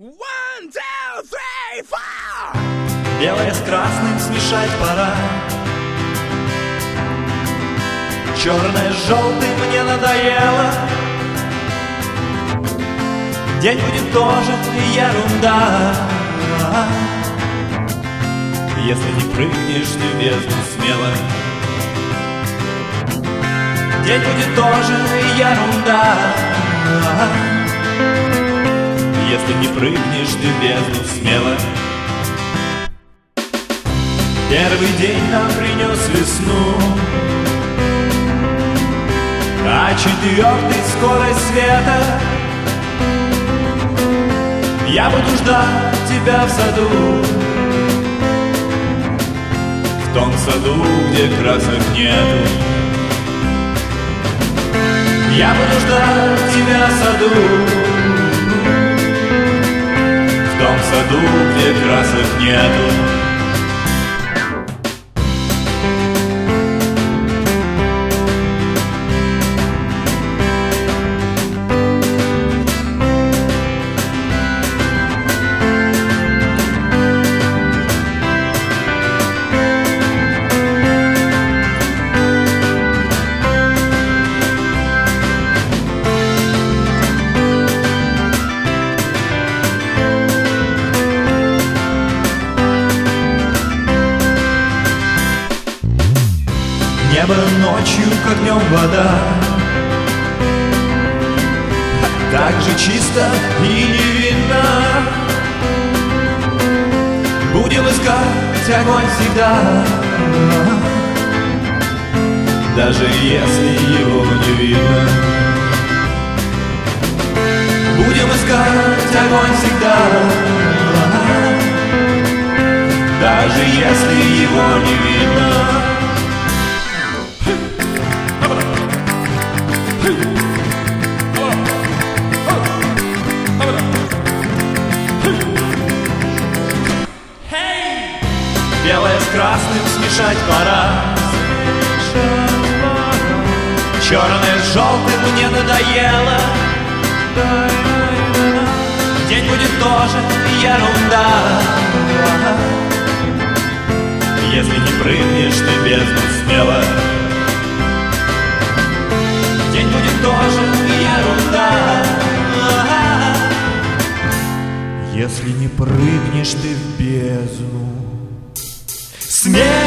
One, two, three, four! Белое с красным смешать пора. Черное с желтым мне надоело. День будет тоже ерунда. Если не прыгнешь ты в бездну смело. День будет тоже ерунда Если не прыгнешь ты бездну смело. Первый день нам принес весну А четвертый скорость света. Я буду ждать тебя в саду В том саду, где красок нету. Я буду ждать тебя в саду том саду, где красок нету Небо ночью, как днем вода. Так же чисто и невинно Будем искать огонь всегда. Даже если его не видно. Будем искать огонь всегда. Даже если его не видно Белое с красным смешать пора. Черное с желтым мне надоело. День будет тоже ерунда. Если не прыгнешь ты бездну смело Если не прыгнешь ты в бездну Смело